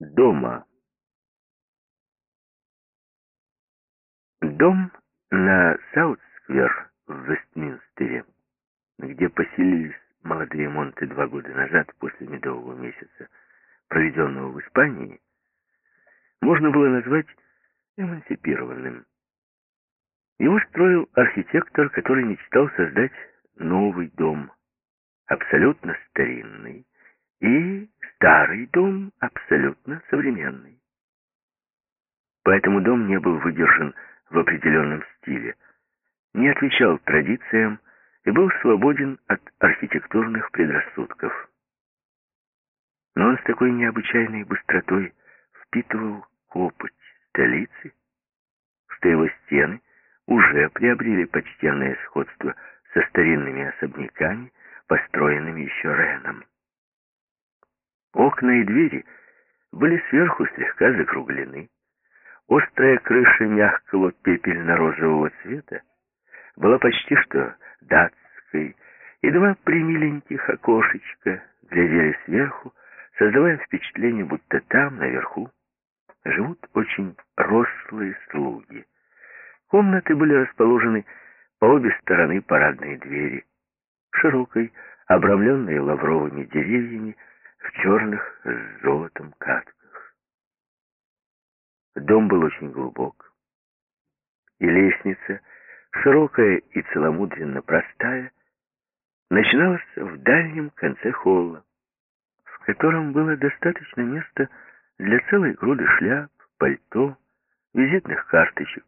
дома. Дом на Саут-сквер в Вестминстере, где поселились молодые Монты два года назад после медового месяца, проведенного в Испании, можно было назвать эмансипированным. Его строил архитектор, который мечтал создать новый дом, абсолютно старинный, и старый дом абсолютно современный. Поэтому дом не был выдержан в определенном стиле, не отвечал традициям и был свободен от архитектурных предрассудков. Но он с такой необычайной быстротой впитывал копоть столицы, что его стены уже приобрели почтенное сходство со старинными особняками, построенными еще Реном. Окна и двери были сверху слегка закруглены. Острая крыша мягкого пепельно-розового цвета была почти что датской, и два примиленьких окошечка глядели сверху, создавая впечатление, будто там, наверху, живут очень рослые слуги. Комнаты были расположены по обе стороны парадной двери, широкой, обрамленной лавровыми деревьями, в черных с золотом катках. Дом был очень глубок, и лестница, широкая и целомудренно простая, начиналась в дальнем конце холла, в котором было достаточно места для целой груды шляп, пальто, визитных карточек.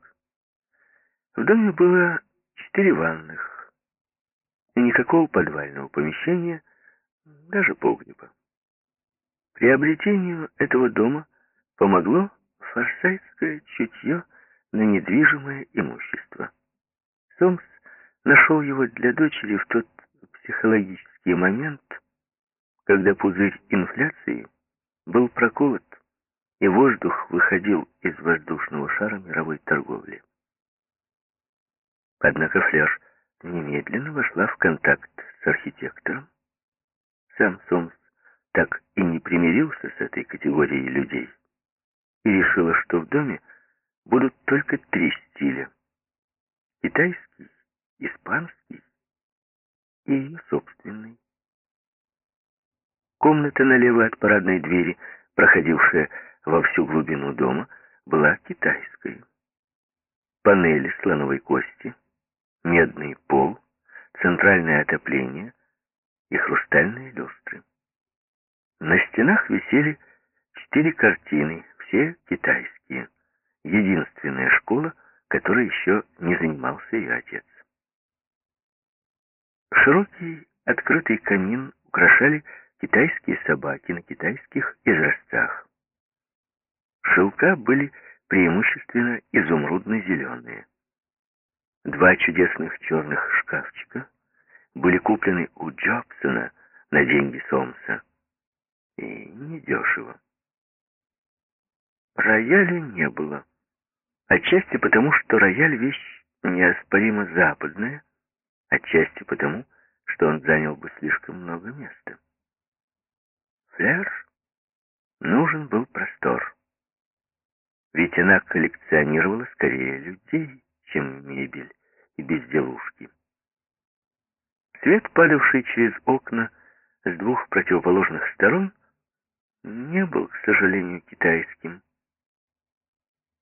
В доме было четыре ванных и никакого подвального помещения, даже погреба. Приобретению этого дома помогло форсайтское чутье на недвижимое имущество. Сомс нашел его для дочери в тот психологический момент, когда пузырь инфляции был проколот, и воздух выходил из воздушного шара мировой торговли. Однако Фляж немедленно вошла в контакт с архитектором. Сам Сомс так и не примирился с этой категорией людей и решила, что в доме будут только три стиля — китайский, испанский и ее собственный. Комната налево от парадной двери, проходившая во всю глубину дома, была китайской. Панели слоновой кости, медный пол, центральное отопление и хрустальные люстры. На стенах висели четыре картины, все китайские. Единственная школа, которой еще не занимался ее отец. Широкий открытый камин украшали китайские собаки на китайских изразцах. Шелка были преимущественно изумрудно-зеленые. Два чудесных черных шкафчика были куплены у Джобсона на деньги Сомса и недешево. Рояля не было. Отчасти потому, что рояль — вещь неоспоримо западная, отчасти потому, что он занял бы слишком много места. Флер нужен был простор. Ведь она коллекционировала скорее людей, чем мебель и безделушки. Свет, падавший через окна с двух противоположных сторон, не был, к сожалению, китайским.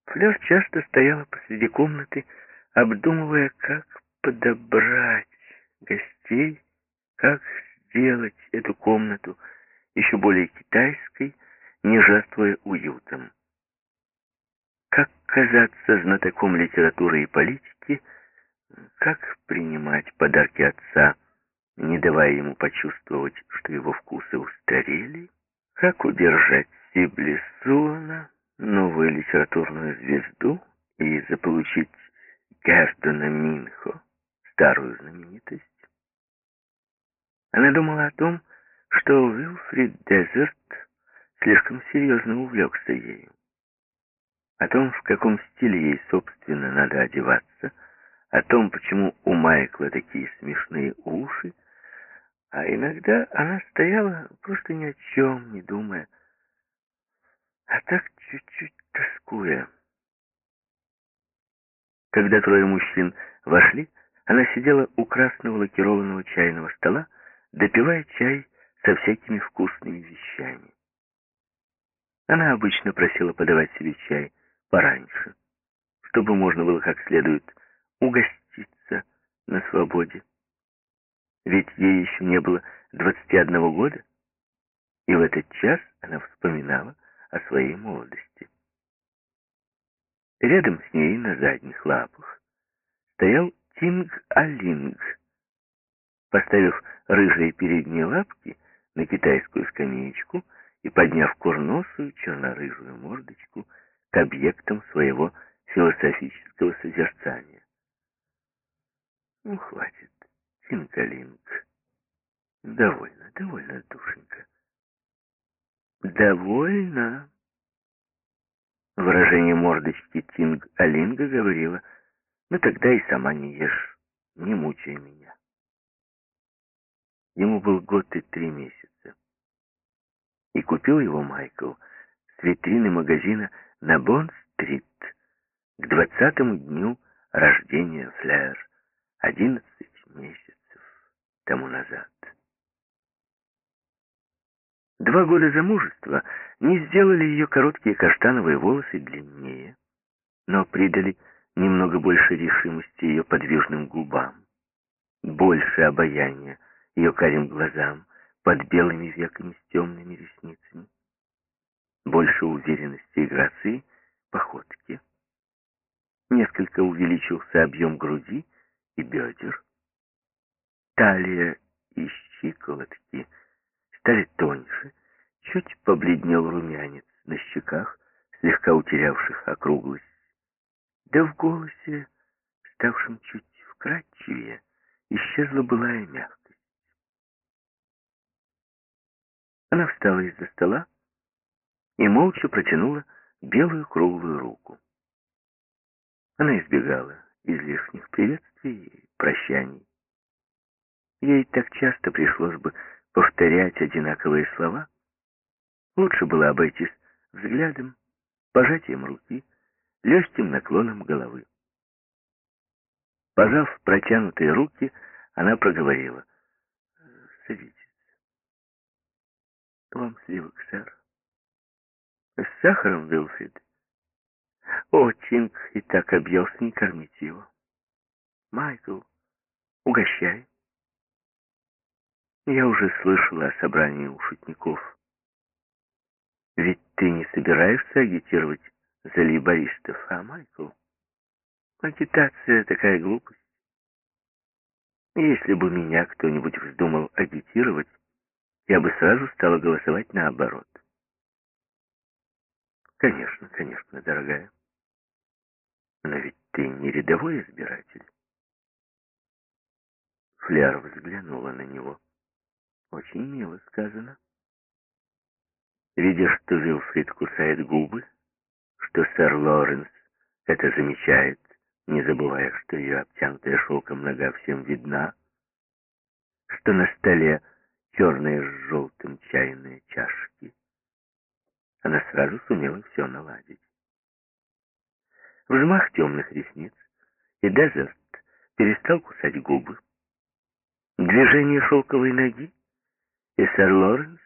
Флёр часто стояла посреди комнаты, обдумывая, как подобрать гостей, как сделать эту комнату еще более китайской, не жертвуя уютом. Как казаться знатоком литературы и политики, как принимать подарки отца, не давая ему почувствовать, что его вкусы устарели, как удержать Сиблисуна, новую литературную звезду, и заполучить Гердона Минхо, старую знаменитость? Она думала о том, что Уилфрид Дезерт слишком серьезно увлекся ею. О том, в каком стиле ей, собственно, надо одеваться, о том, почему у Майкла такие смешные уши, а иногда она стояла, просто ни о чем не думая. а так чуть-чуть тоскуя. Когда трое мужчин вошли, она сидела у красного лакированного чайного стола, допивая чай со всякими вкусными вещами. Она обычно просила подавать себе чай пораньше, чтобы можно было как следует угоститься на свободе. Ведь ей еще не было 21 года, и в этот час она вспоминала о своей молодости. Рядом с ней на задних лапах стоял Тинг-Алинг. Поставив рыжие передние лапки на китайскую скамеечку и подняв курносую черно-рыжую мордочку к объектам своего философического созерцания. Ну, хватит, Тинг-Алинг. Довольно, довольно, душенька. Довольно. Выражение мордочки Тинг-Алинга говорило, ну тогда и сама не ешь, не мучай меня. Ему был год и три месяца. И купил его Майкл с витрины магазина на Бонн-стрит к двадцатому дню рождения Флэр, одиннадцать месяцев тому назад. Два года замужества не сделали ее короткие каштановые волосы длиннее, но придали немного больше решимости ее подвижным губам, больше обаяния ее карим глазам под белыми веками с темными ресницами, больше уверенности и грации походки. Несколько увеличился объем груди и бедер. Талия и щиколотки — стали тоньше, чуть побледнел румянец на щеках, слегка утерявших округлость. Да в голосе, ставшем чуть вкрадчивее, исчезла былая мягкость. Она встала из-за стола и молча протянула белую круглую руку. Она избегала излишних приветствий и прощаний. Ей так часто пришлось бы повторять одинаковые слова. Лучше было обойтись взглядом, пожатием руки, легким наклоном головы. Пожав протянутые руки, она проговорила. «Садитесь. Вам сливок, сэр. С сахаром, Вилфрид? О, Тинг и так объелся, не кормите его. Майкл, угощай. Я уже слышала о собрании у шутников. Ведь ты не собираешься агитировать за лейбористов, а, Майкл? Агитация — такая глупость. Если бы меня кто-нибудь вздумал агитировать, я бы сразу стала голосовать наоборот. Конечно, конечно, дорогая. Но ведь ты не рядовой избиратель. Фляр взглянула на него. Очень мило сказано. Видя, что Вилфрид кусает губы, что сэр Лоренс это замечает, не забывая, что ее обтянутая шелком нога всем видна, что на столе черные с желтым чайные чашки, она сразу сумела все наладить. Взмах темных ресниц, и Дезерт перестал кусать губы. Движение шелковой ноги и сэр Лоренс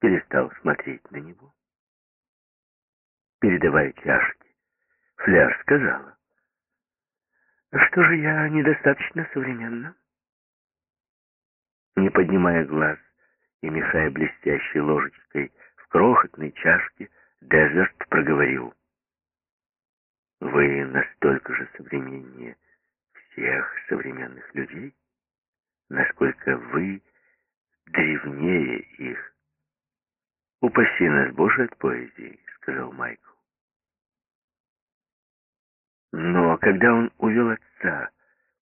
перестал смотреть на него. Передавая чашки, Фляр сказала, «Что же я недостаточно современна?» Не поднимая глаз и мешая блестящей ложечкой в крохотной чашке, Дезерт проговорил, «Вы настолько же современнее всех современных людей, насколько вы древнее их. «Упаси нас, Боже, от поэзии», — сказал Майкл. Но когда он увел отца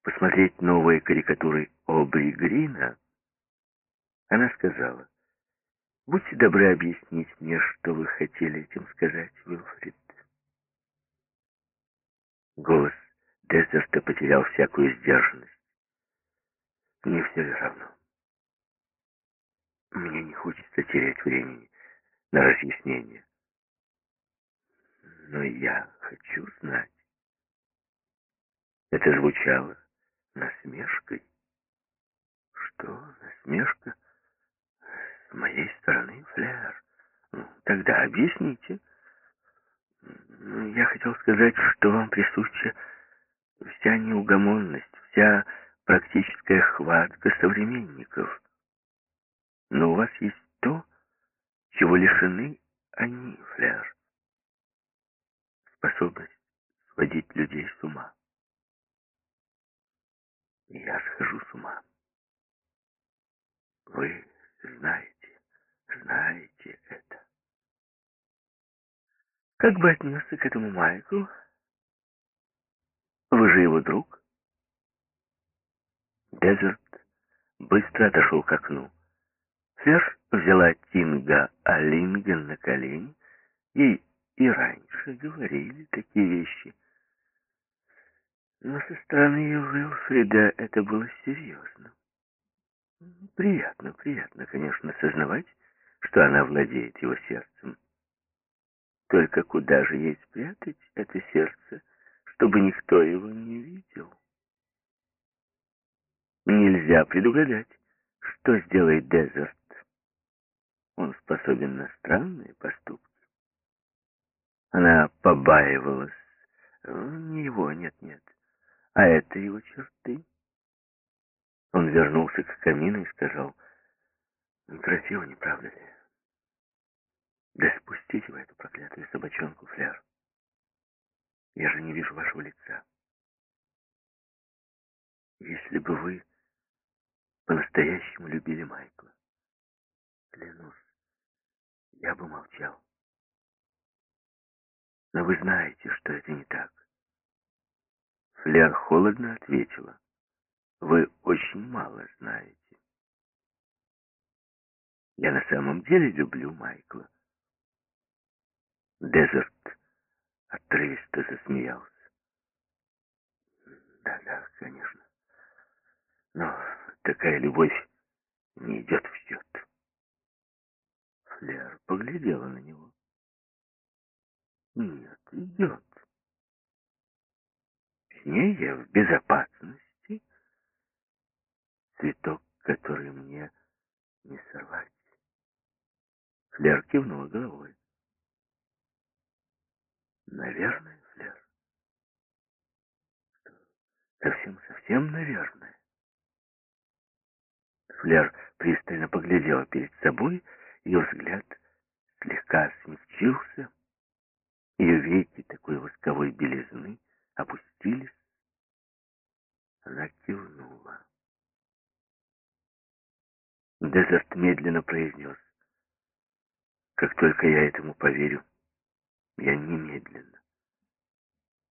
посмотреть новые карикатуры Обри Грина, она сказала, «Будьте добры объяснить мне, что вы хотели этим сказать, Уилфрид». Голос Дезерта потерял всякую сдержанность. «Не все равно?» Мне не хочется терять времени на разъяснение. но я хочу знать. Это звучало насмешкой. Что, насмешка? С моей стороны, Флер. Ну, тогда объясните. Ну, я хотел сказать, что вам присуща вся неугомонность, вся практическая хватка современников. Но у вас есть то, чего лишены они, Флер. Способность сводить людей с ума. Я схожу с ума. Вы знаете, знаете это. Как бы отнесся к этому Майкл? Вы же его друг? Дезерт быстро отошел к окну. Флеш взяла Тинга Алинген на колени. Ей и раньше говорили такие вещи. Но со стороны Уилфрида это было серьезно. Приятно, приятно, конечно, сознавать, что она владеет его сердцем. Только куда же ей спрятать это сердце, чтобы никто его не видел? Нельзя предугадать, что сделает Дезерт. Он способен на странные поступки. Она побаивалась. Не его, нет-нет. А это его черты. Он вернулся к камину и сказал, красиво, не правда ли? Да спустите вы эту проклятую собачонку, Фляр. Я же не вижу вашего лица. Если бы вы по-настоящему любили Майкла, клянусь, я бы молчал. Но вы знаете, что это не так. Фляр холодно ответила. Вы очень мало знаете. Я на самом деле люблю Майкла. Дезерт отрывисто засмеялся. Да-да, конечно. Но такая любовь не идет в Флер поглядела на него. Нет, идет. С ней я в безопасности. Цветок, который мне не сорвать. Флер кивнула головой. Наверное, Флер. Совсем-совсем наверное. Флер пристально поглядела перед собой, ее взгляд слегка смягчился, ее веки такой восковой белизны опустились. Она кивнула. Дезерт медленно произнес. Как только я этому поверю, я немедленно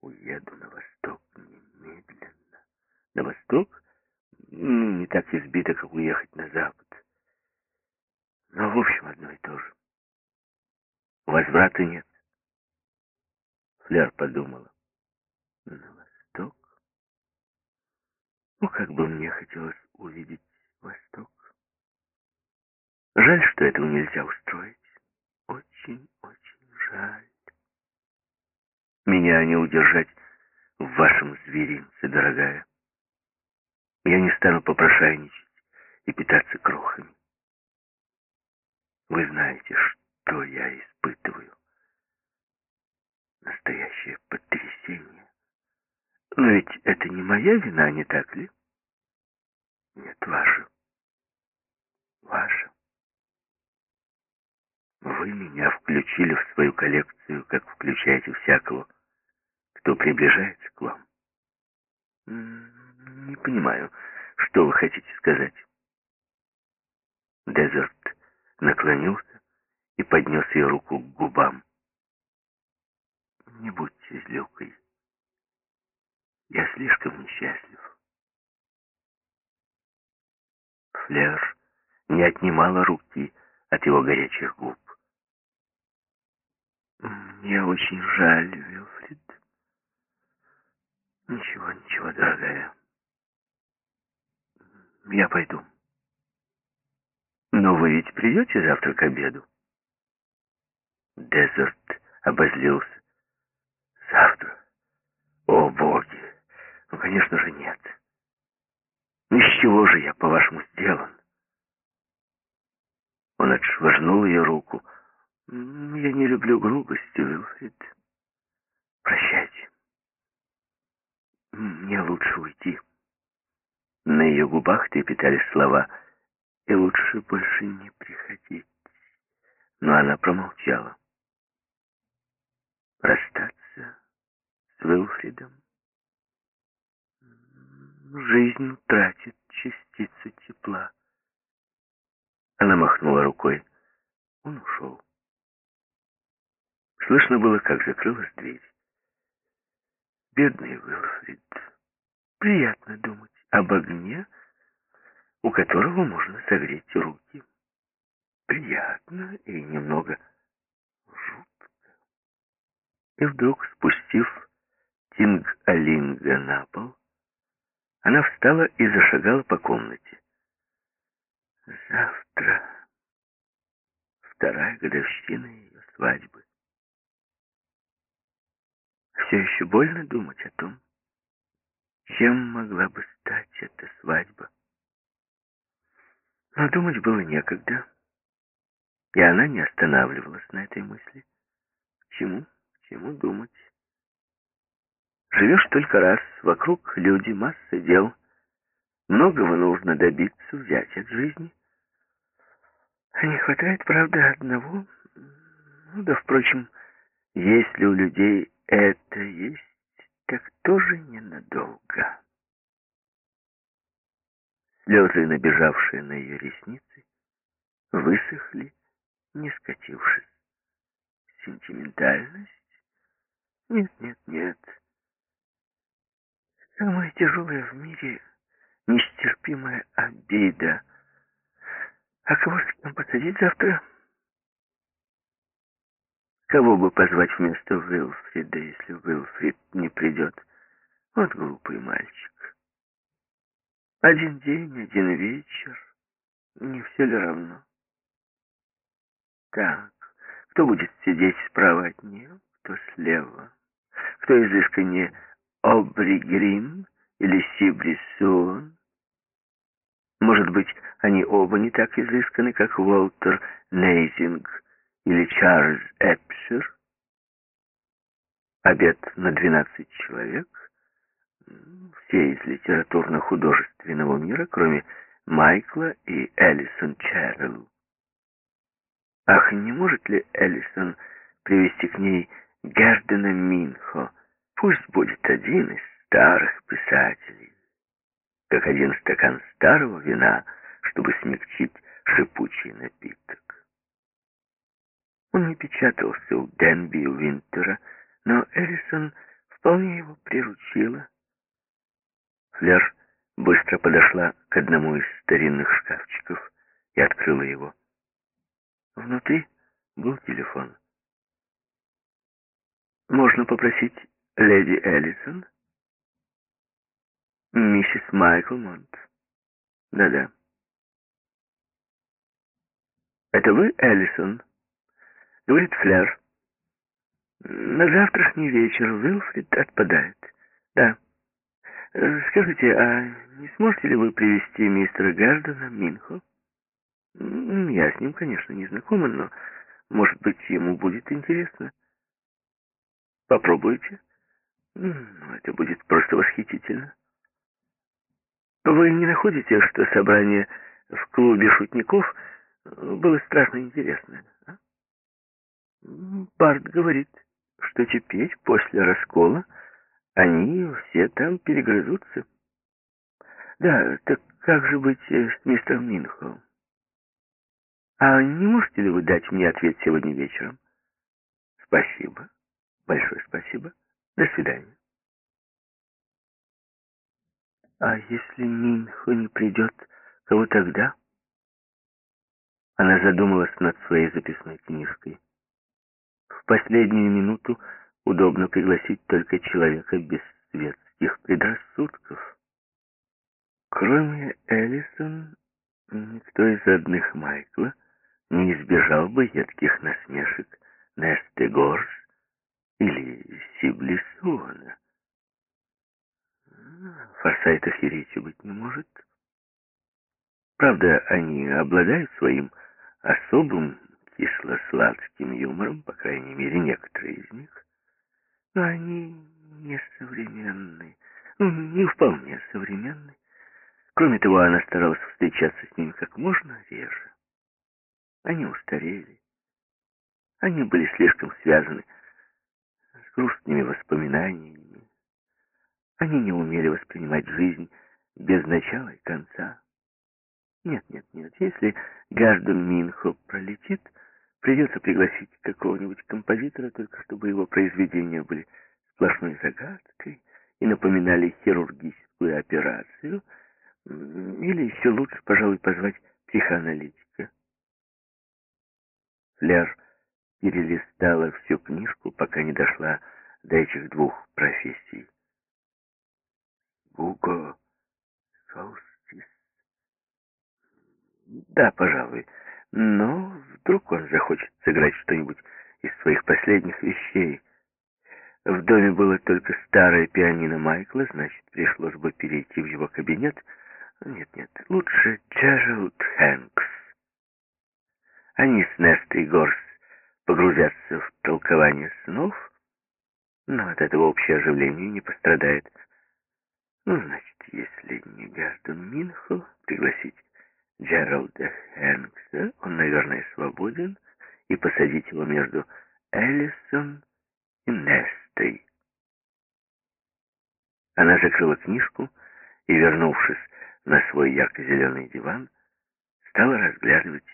уеду на восток, немедленно. На восток? Не так избито, как уехать на запад. Но, в общем, одно и то же. Возврата нет. Фляр подумала. На восток? Ну, как бы мне хотелось увидеть восток. Жаль, что этого нельзя устроить. Очень-очень жаль. Меня не удержать в вашем зверинце, дорогая. Я не стану попрошайничать и питаться крохами. Вы знаете, что я испытываю настоящее потрясение. Но ведь это не моя вина, не так ли? Нет, ваша. Ваша. Вы меня включили в свою коллекцию, как включаете всякого, кто приближается к вам. Не понимаю, что вы хотите сказать. Дезерт наклонился и поднес ее руку к губам. Не будьте злюкой. Я слишком несчастлив. Флер не отнимала руки от его горячих губ. Мне очень жаль, Вилфрид. Ничего, ничего, дорогая. Я пойду. Но вы ведь придете завтра к обеду? Дезерт обозлился. Завтра? О, боги! Ну, конечно же, нет. Ну, из чего же я, по-вашему, сделан? Он отшвырнул ее руку. Я не люблю грубости, Уилфрид. Прощайте. Мне лучше уйти. На ее губах трепетали слова «И лучше больше не приходить». Но она промолчала. Расстаться с Уилфридом. Жизнь утратит частицу тепла. Она махнула рукой. Он ушел. Слышно было, как закрылась дверь. Бедный Уилфрид. Приятно думать об огне, у которого можно согреть руки. Приятно и немного жутко. И вдруг, спустив Тинг-Алинга на пол, она встала и зашагала по комнате. Завтра вторая годовщина ее свадьбы. Все еще больно думать о том, чем могла бы стать эта свадьба. Но думать было некогда, и она не останавливалась на этой мысли. К чему? К чему думать? Живешь только раз, вокруг люди, масса дел. Многого нужно добиться, взять от жизни. А не хватает, правда, одного. Ну да, впрочем, если у людей это есть, так тоже ненадолго. Слезы, набежавшие на ее ресницы, высохли, не скатившись. Сентиментальность? Нет, нет, нет. Самое тяжелое в мире — нестерпимая обида. А кого с кем посадить завтра? Кого бы позвать вместо Уилфрида, если Уилфрид не придет? Вот глупый мальчик. Один день, один вечер. Не все ли равно? Так, кто будет сидеть справа от нее, кто слева? Кто изысканнее Обри Грим или Сибрисуон? Может быть, они оба не так изысканы, как Уолтер Нейзинг или Чарльз Эпшир. Обед на 12 человек. Все из литературно-художественного мира, кроме Майкла и Эллисон Чаррелл. Ах, не может ли Эллисон привести к ней Гердена Минхо? Пусть будет один из старых писателей, как один стакан старого вина, чтобы смягчить шипучий напиток. Он не печатался у Денби и Винтера, но Эллисон вполне его приручила. Флер быстро подошла к одному из старинных шкафчиков и открыла его. Внутри был телефон. «Можно попросить леди Эллисон?» «Миссис Майклмонт?» «Да-да». «Это вы, Эллисон?» Говорит Фляр. На завтрашний вечер Уилфрид отпадает. Да. Скажите, а не сможете ли вы привести мистера Гардена Минхо? Я с ним, конечно, не знакома, но, может быть, ему будет интересно. Попробуйте. Это будет просто восхитительно. Вы не находите, что собрание в клубе шутников было страшно интересно? А? Барт говорит, что теперь, после раскола, они все там перегрызутся. Да, так как же быть э, с мистером Минхо? А не можете ли вы дать мне ответ сегодня вечером? Спасибо. Большое спасибо. До свидания. А если Минхо не придет, кого тогда? Она задумалась над своей записной книжкой. В последнюю минуту удобно пригласить только человека без светских предрассудков. Кроме Эллисон, никто из одних Майкла не избежал бы едких насмешек Несты Горс или Си облесована. Форсайтов речи быть не может. Правда, они обладают своим особым кисло-сладким юмором, по крайней мере, некоторые из них. Они не современные, ну, не вполне современные. Кроме того, она старалась встречаться с ними как можно реже. Они устарели. Они были слишком связаны с грустными воспоминаниями. Они не умели воспринимать жизнь без начала и конца. Нет, нет, нет. Если Гарден Минхо пролетит, придется пригласить какого-нибудь композитора, только чтобы его произведения были сплошной загадкой и напоминали хирургическую операцию, или еще лучше, пожалуй, позвать психоаналитика. Фляж перелистала всю книжку, пока не дошла до этих двух профессий. Гуго Солстис. Да, пожалуй. Но вдруг он захочет сыграть что-нибудь из своих последних вещей. В доме было только старое пианино Майкла, значит, пришлось бы перейти в его кабинет. Нет, нет, лучше Джеральд Хэнкс. Они с Нестой Горс погрузятся в толкование снов, но от этого общее оживление не пострадает. Ну, значит, если не Гарден Минхо, пригласить Джералда Хэнкса, он, наверное, свободен, и посадить его между Эллисон и Нестой. Она закрыла книжку и, вернувшись на свой ярко-зеленый диван, стала разглядывать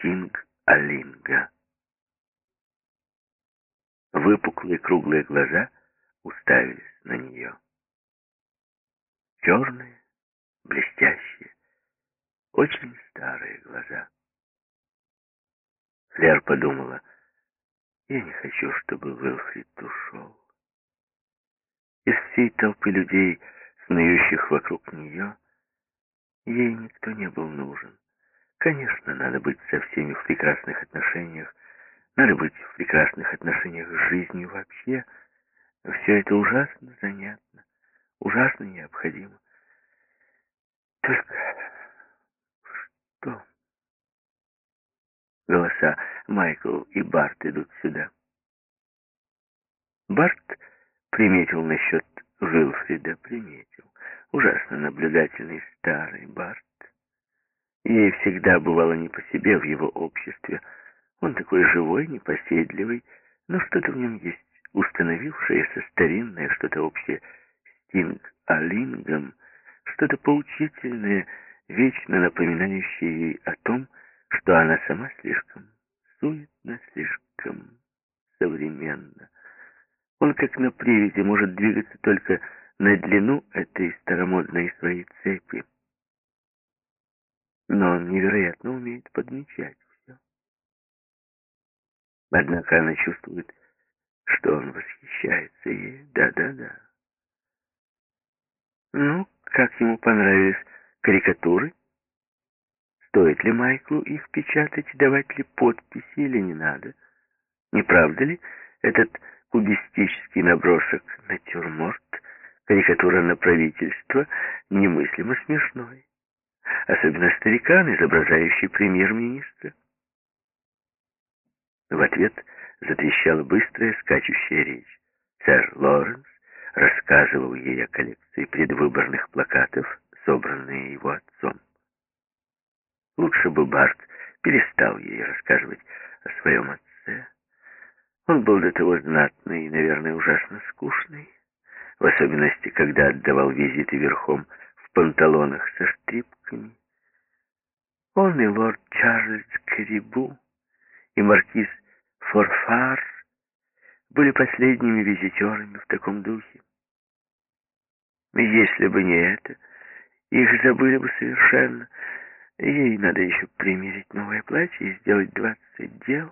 Тинг Алинга. Выпуклые круглые глаза уставились на нее. Черные, блестящие, очень старые глаза. Флер подумала, я не хочу, чтобы Уилфрид ушел. Из всей толпы людей, снующих вокруг нее, ей никто не был нужен. Конечно, надо быть со всеми в прекрасных отношениях, надо быть в прекрасных отношениях с жизнью вообще. Все это ужасно занятно, ужасно необходимо. Только что? Голоса Майкл и Барт идут сюда. Барт приметил насчет Вилфрида, приметил. Ужасно наблюдательный старый Барт. Ей всегда бывало не по себе в его обществе. Он такой живой, непоседливый, но что-то в нем есть установившееся старинное, что-то общее с Тинг-Алингом, что-то поучительное, вечно напоминающее ей о том, что она сама слишком суетна, слишком современна. Он, как на привязи, может двигаться только на длину этой старомодной своей цепи. Но он невероятно умеет подмечать все. Однако она чувствует, что он восхищается ей. Да-да-да. Ну, как ему понравились карикатуры? Стоит ли Майклу их печатать, давать ли подписи или не надо? Не правда ли этот кубистический набросок натюрморт, карикатура на правительство, немыслимо смешной? Особенно старикан, изображающий премьер-министра. В ответ затрещала быстрая скачущая речь. Сэр Лоренс рассказывал ей о коллекции предвыборных плакатов, собранные его отцом. Лучше бы Барт перестал ей рассказывать о своем отце. Он был до того знатный и, наверное, ужасно скучный, в особенности, когда отдавал визиты верхом в панталонах со штрипками. Он и лорд Чарльз Карибу, и маркиз Форфар были последними визитерами в таком духе. Если бы не это, их забыли бы совершенно. Ей надо еще примерить новое платье и сделать двадцать дел,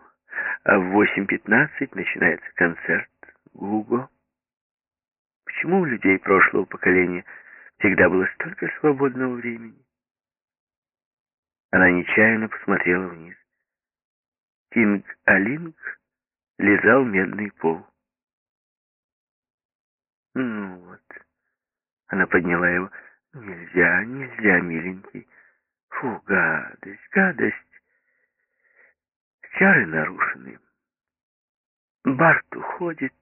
а в восемь пятнадцать начинается концерт Гуго. Почему у людей прошлого поколения всегда было столько свободного времени? Она нечаянно посмотрела вниз. Кинг Алинг лизал медный пол. Ну вот. Она подняла его. Нельзя, нельзя, миленький. Фу, гадость, гадость. Чары нарушены. Барт уходит,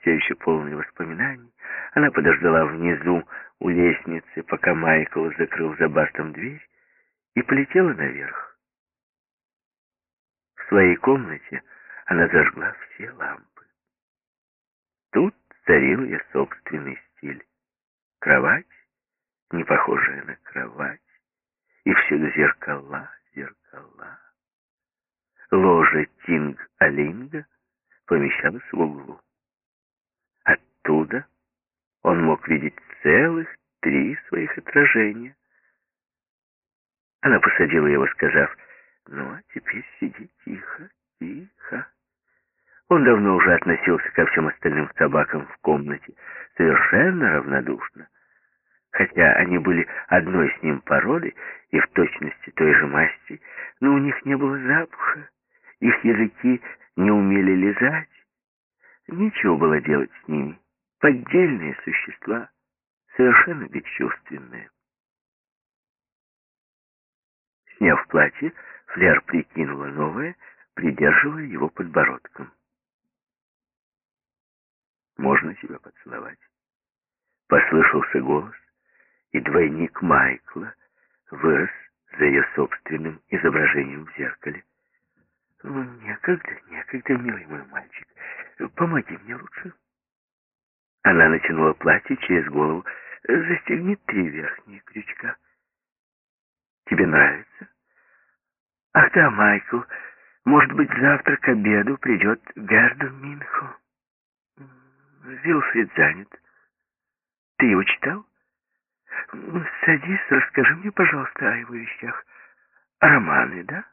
все еще полный воспоминаний. Она подождала внизу у лестницы, пока Майкл закрыл за Бартом дверь, и полетела наверх. В своей комнате она зажгла все лампы. Тут царил ее собственный стиль. Кровать, не похожая на кровать, и всюду зеркала, зеркала. Ложа Тинг-Алинга помещалась в углу. Оттуда он мог видеть целых три своих отражения. Она посадила его, сказав, «Ну, а теперь сиди тихо, тихо». Он давно уже относился ко всем остальным собакам в комнате совершенно равнодушно. Хотя они были одной с ним породы и в точности той же масти, но у них не было запаха, их языки не умели лизать. Нечего было делать с ними. Поддельные существа, совершенно бесчувственные. Сняв платье, Флер прикинула новое, придерживая его подбородком. «Можно тебя поцеловать?» Послышался голос, и двойник Майкла вырос за ее собственным изображением в зеркале. «Ну, некогда, некогда, милый мой мальчик. Помоги мне лучше». Она натянула платье через голову. «Застегни три верхние крючка». «Тебе нравится?» «Ах да, Майкл, может быть, завтра к обеду придет Герду Минху. Вилфрид занят. Ты его читал? Садись, расскажи мне, пожалуйста, о его вещах. Романы, да?»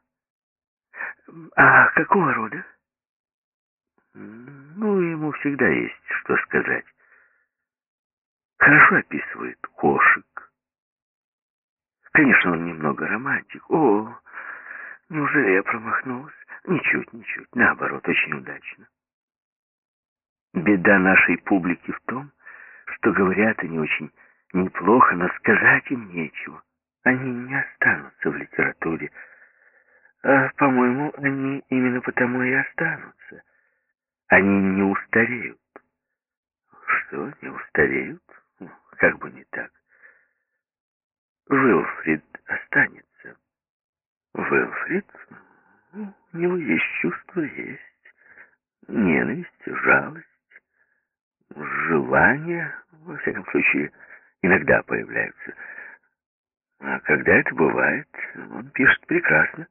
А какого рода? Ну, ему всегда есть что сказать. Хорошо описывает кошек. Конечно, он немного романтик. О, неужели я промахнулась? Ничуть, ничуть. Наоборот, очень удачно. Беда нашей публики в том, что говорят они очень неплохо, но сказать им нечего. Они не останутся в литературе, а, по-моему, они именно потому и останутся. Они не устареют. Что, не устареют? Ну, как бы не так. Уилфрид останется. Уилфрид? Ну, у него есть чувство, есть. Ненависть, жалость, желание, во всяком случае, иногда появляются. А когда это бывает, он пишет прекрасно.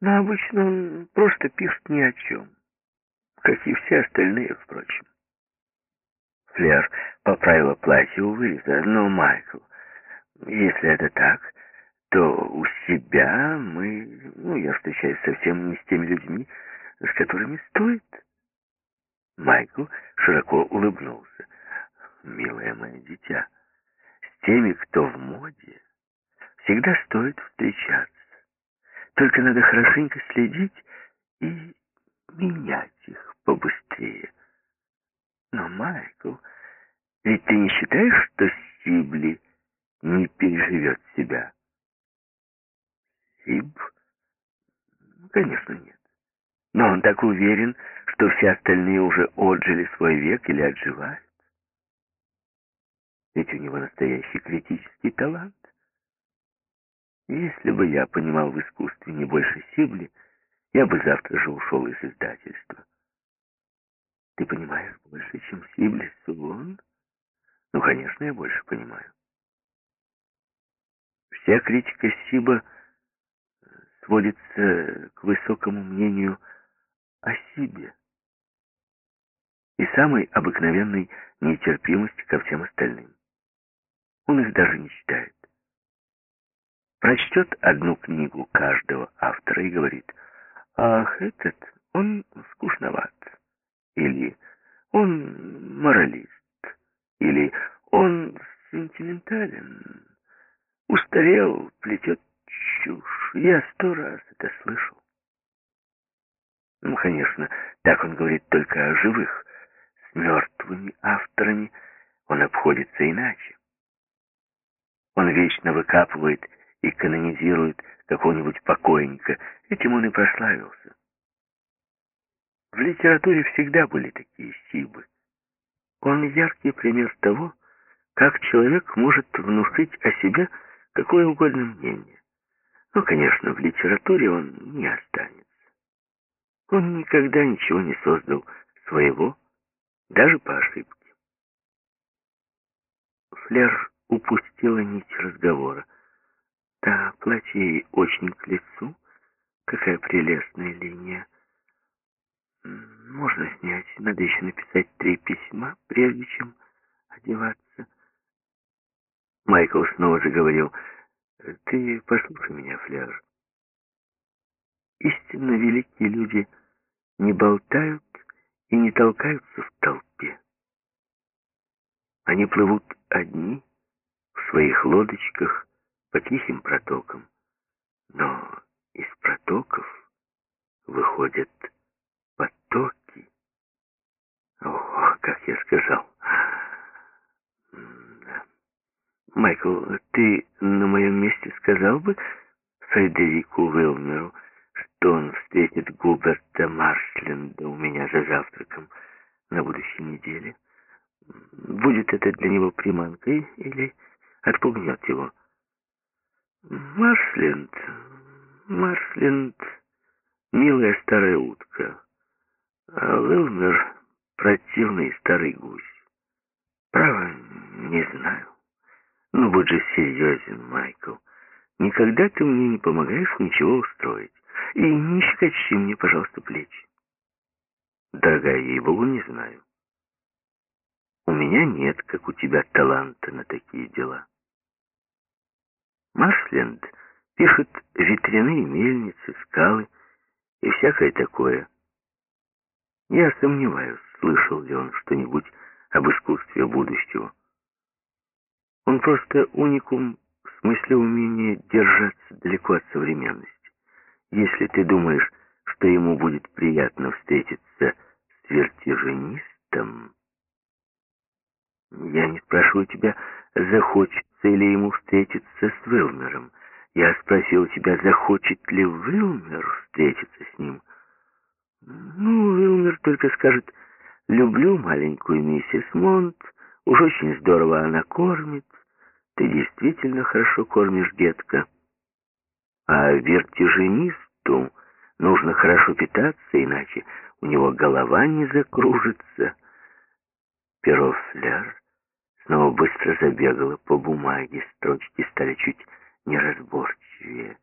Но обычно он просто пишет ни о чем, как и все остальные, впрочем. Флер поправила платье у выреза, но, Майкл, если это так, то у себя мы, ну, я встречаюсь совсем не с теми людьми, с которыми стоит. Майкл широко улыбнулся. Милое мое дитя, теми, кто в моде, всегда стоит встречаться. Только надо хорошенько следить и менять их побыстрее. Но, Майкл, ведь ты не считаешь, что Сибли не переживет себя? Сиб? Ну, конечно, нет. Но он так уверен, что все остальные уже отжили свой век или отживают. Ведь у него настоящий критический талант. Если бы я понимал в искусстве не больше Сибли, я бы завтра же ушел из издательства. Ты понимаешь больше, чем Сибли Сулон? Ну, конечно, я больше понимаю. Вся критика Сиба сводится к высокому мнению о себе и самой обыкновенной нетерпимости ко всем остальным. Он их даже не читает прочтет одну книгу каждого автора и говорит, «Ах, этот, он скучноват», или «Он моралист», или «Он сентиментален, устарел, плетет чушь». Я сто раз это слышал. Ну, конечно, так он говорит только о живых. С мертвыми авторами он обходится иначе. Он вечно выкапывает и канонизирует какого-нибудь покойника. Этим он и прославился. В литературе всегда были такие сибы. Он яркий пример того, как человек может внушить о себе какое угодно мнение. Но, конечно, в литературе он не останется. Он никогда ничего не создал своего, даже по ошибке. Флер упустила нить разговора. Да, платье ей очень к лицу. Какая прелестная линия. Можно снять. Надо еще написать три письма, прежде чем одеваться. Майкл снова заговорил. Ты послушай меня, Фляж. Истинно великие люди не болтают и не толкаются в толпе. Они плывут одни в своих лодочках по тихим протокам. Но из протоков выходят потоки. О, как я сказал. Майкл, ты на моем месте сказал бы Фредерику Вилмеру, что он встретит Губерта Маршленда у меня за завтраком на будущей неделе? Будет это для него приманкой или отпугнет его? Маршленд, Маршленд, милая старая утка, а Вилмер противный старый гусь. Право, не знаю. Ну, будь же серьезен, Майкл. Никогда ты мне не помогаешь ничего устроить. И не щекочи мне, пожалуйста, плечи. Дорогая, ей-богу, не знаю. У меня нет, как у тебя, таланта на такие дела. Маршленд пишет ветряные мельницы, скалы и всякое такое. Я сомневаюсь, слышал ли он что-нибудь об искусстве будущего. Он просто уникум в смысле умения держаться далеко от современности. Если ты думаешь, что ему будет приятно встретиться с вертиженистом, я не спрашиваю тебя, захочется ли ему встретиться с Вилмером. Я спросил тебя, захочет ли Вилмер встретиться с ним. Ну, Вилмер только скажет, люблю маленькую миссис Монт, уж очень здорово она кормит. Ты действительно хорошо кормишь, детка. А вертиженисту нужно хорошо питаться, иначе у него голова не закружится. Перо фляж снова быстро забегала по бумаге, строчки стали чуть неразборчивее.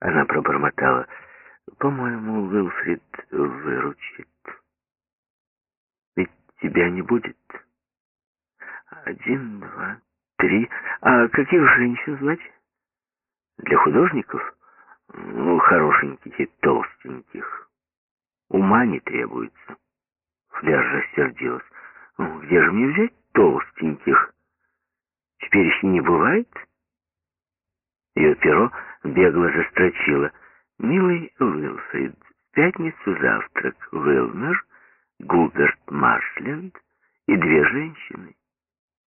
Она пробормотала, «По-моему, Уилфрид выручит. Ведь тебя не будет. Один, два, три. А каких женщин звать? Для художников? Ну, хорошеньких и толстеньких. Ума не требуется». Фляж рассердилась. Где же мне взять толстеньких? Теперь их не бывает? Ее перо бегло застрочило. «Милый Уилфрид, в пятницу завтрак Уилмер, Губерт Маршленд и две женщины.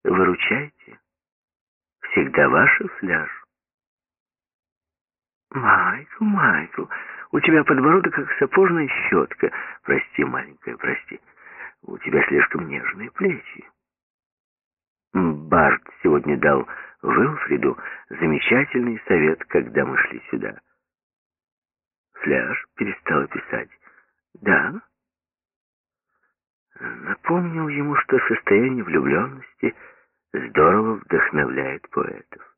Выручайте. Всегда ваша фляж». «Майкл, Майкл, у тебя подбородок как сапожная щетка. Прости, маленькая, прости». У тебя слишком нежные плечи. Барт сегодня дал Вилфриду замечательный совет, когда мы шли сюда. Фляж перестала писать. Да? Напомнил ему, что состояние влюбленности здорово вдохновляет поэтов.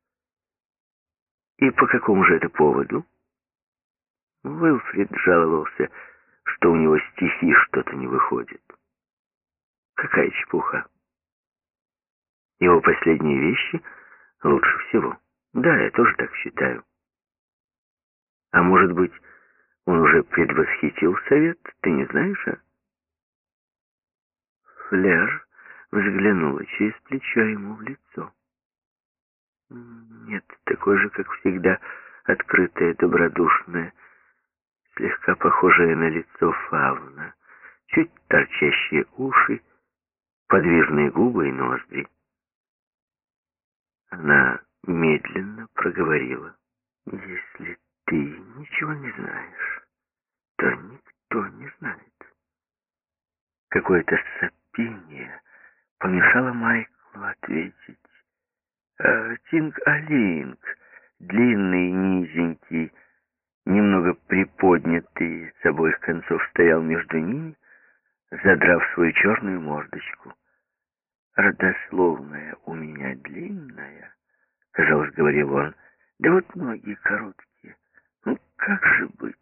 И по какому же это поводу? Уилфрид жаловался, что у него стихи что-то не выходит. Какая чепуха. Его последние вещи лучше всего. Да, я тоже так считаю. А может быть, он уже предвосхитил совет, ты не знаешь, а? Фляж взглянула через плечо ему в лицо. Нет, такой же, как всегда, открытая, добродушная, слегка похожая на лицо фауна, чуть торчащие уши, подвижные губы и ноздри. Она медленно проговорила. «Если ты ничего не знаешь, то никто не знает». Какое-то сопение помешало Майклу ответить. А Тинг-Алинг, длинный, низенький, немного приподнятый с обоих концов, стоял между ними, задрав свою черную мордочку. «Родословная у меня длинная», — казалось, говорил он, — «да вот ноги короткие. Ну, как же быть?»